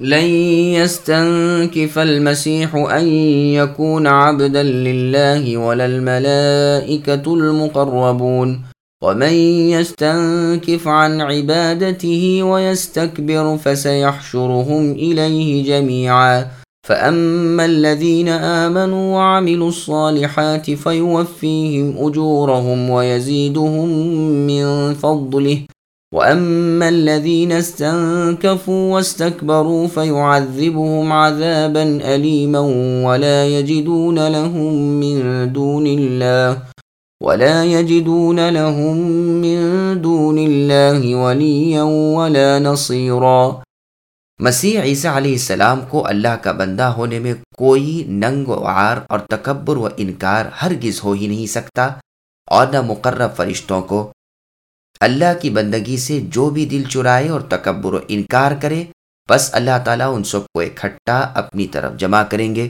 لن يستنكف المسيح أن يكون عبدا لله ولا الملائكة المقربون. ومن يستنكف عن عبادته ويستكبر فسيحشرهم إليه جميعا. فأما الذين آمنوا وعملوا الصالحات فيوفيهم أجورهم ويزيدهم من فضله. واما الذين استنكفوا واستكبروا فيعذبهم عذابا اليما ولا يجدون لهم من دون الله ولا يجدون لهم من دون الله وليا ولا نصيرا مسیح عیسیٰ علیہ السلام کو اللہ کا بندہ ہونے میں کوئی ننگ و عار اور تکبر و انکار ہرگز ہو ہی نہیں سکتا اور نہ مقرب فرشتوں کو اللہ کی بندگی سے جو بھی دل چرائے اور تکبر و انکار کرے، بس اللہ تعالیٰ ان سب کو اکٹھا اپنی طرف جمع کریں گے۔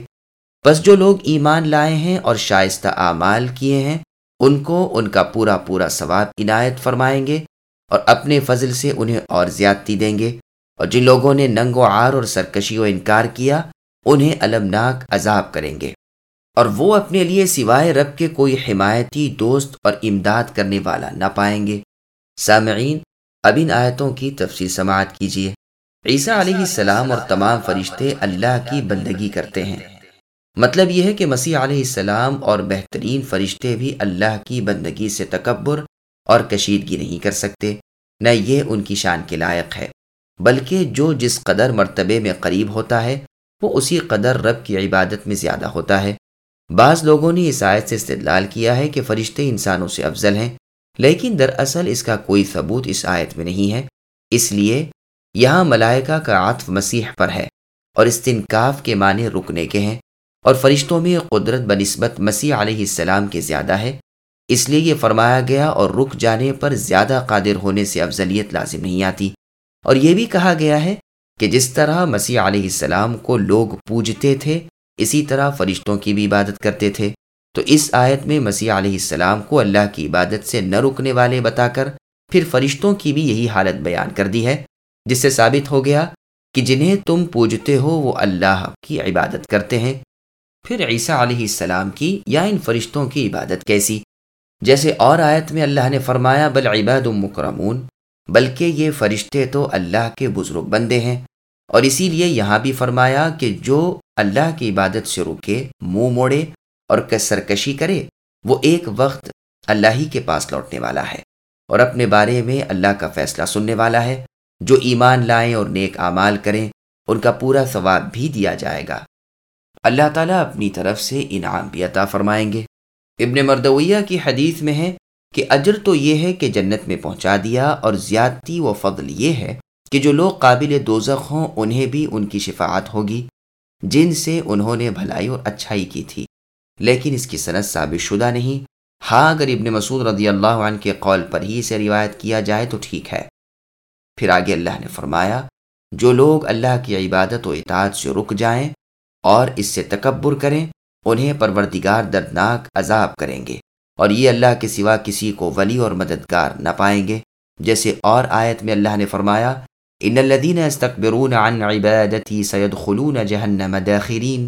بس جو لوگ ایمان لائے ہیں اور شائستہ اعمال کیے ہیں، ان کو ان کا پورا پورا ثواب عنایت فرمائیں گے اور اپنے فضل سے انہیں اور زیادتی دیں گے۔ اور جن لوگوں نے ننگ و عار اور سرکشی و انکار کیا، انہیں المناک عذاب کریں گے۔ اور وہ اپنے لیے سوائے رب کے کوئی حمایتی دوست اور امداد کرنے والا نہ پائیں گے۔ سامعین، اب ان آیتوں کی تفصیل سماعت کیجیے۔ عیسیٰ علیہ السلام اور تمام فرشتے اللہ کی بندگی کرتے ہیں۔ مطلب یہ ہے کہ مسیح علیہ السلام اور بہترین فرشتے بھی اللہ کی بندگی سے تکبر اور کشیدگی نہیں کر سکتے، نہ یہ ان کی شان کے لائق ہے۔ بلکہ جو جس قدر مرتبے میں قریب ہوتا ہے، وہ اسی قدر رب کی عبادت میں زیادہ ہوتا ہے۔ بعض لوگوں نے اس آیت سے استدلال کیا ہے کہ فرشتے انسانوں سے افضل ہیں۔ لیکن دراصل اس کا کوئی ثبوت اس آیت میں نہیں ہے۔ اس لیے یہاں ملائکہ کا عطف مسیح پر ہے اور استنکاف کے معنی رکنے کے ہیں اور فرشتوں میں قدرت بنسبت مسیح علیہ السلام کے زیادہ ہے۔ اس لیے یہ فرمایا گیا اور رک جانے پر زیادہ قادر ہونے سے افضلیت لازم نہیں آتی۔ اور یہ بھی کہا گیا ہے کہ جس طرح مسیح علیہ السلام کو لوگ پوجتے تھے، اسی طرح فرشتوں کی بھی عبادت کرتے تھے۔ تو اس آیت میں مسیح علیہ السلام کو اللہ کی عبادت سے نہ رکنے والے بتا کر پھر فرشتوں کی بھی یہی حالت بیان کر دی ہے، جس سے ثابت ہو گیا کہ جنہیں تم پوجتے ہو وہ اللہ کی عبادت کرتے ہیں۔ پھر عیسیٰ علیہ السلام کی یا ان فرشتوں کی عبادت کیسی؟ جیسے اور آیت میں اللہ نے فرمایا، بل عباد مکرمون، بلکہ یہ فرشتے تو اللہ کے بزرگ بندے ہیں۔ اور اسی لیے یہاں بھی فرمایا کہ جو اللہ کی عبادت سے رکے، منہ موڑے اور سرکشی کرے، وہ ایک وقت اللہ ہی کے پاس لوٹنے والا ہے اور اپنے بارے میں اللہ کا فیصلہ سننے والا ہے۔ جو ایمان لائیں اور نیک اعمال کریں، ان کا پورا ثواب بھی دیا جائے گا۔ اللہ تعالیٰ اپنی طرف سے انعام بھی عطا فرمائیں گے۔ ابن مردویہ کی حدیث میں ہے کہ اجر تو یہ ہے کہ جنت میں پہنچا دیا اور زیادتی و فضل یہ ہے کہ جو لوگ قابل دوزخ ہوں، انہیں بھی ان کی شفاعت ہوگی، جن سے انہوں نے بھلائی اور اچھائی کی تھی۔ لیکن اس کی صنعت ثابت شدہ نہیں۔ ہاں اگر ابن مسعود رضی اللہ عنہ کے قول پر ہی اسے روایت کیا جائے تو ٹھیک ہے۔ پھر آگے اللہ نے فرمایا، جو لوگ اللہ کی عبادت و اطاعت سے رک جائیں اور اس سے تکبر کریں، انہیں پروردگار دردناک عذاب کریں گے اور یہ اللہ کے سوا کسی کو ولی اور مددگار نہ پائیں گے۔ جیسے اور آیت میں اللہ نے فرمایا، ان الذين يستكبرون عن عبادتي سيدخلون جهنم داخرين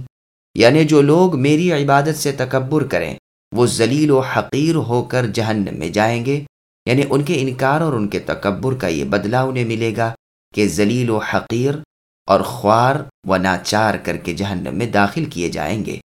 یعنی جو لوگ میری عبادت سے تکبر کریں، وہ ذلیل و حقیر ہو کر جہنم میں جائیں گے۔ یعنی ان کے انکار اور ان کے تکبر کا یہ بدلہ انہیں ملے گا کہ ذلیل و حقیر اور خوار و ناچار کر کے جہنم میں داخل کیے جائیں گے۔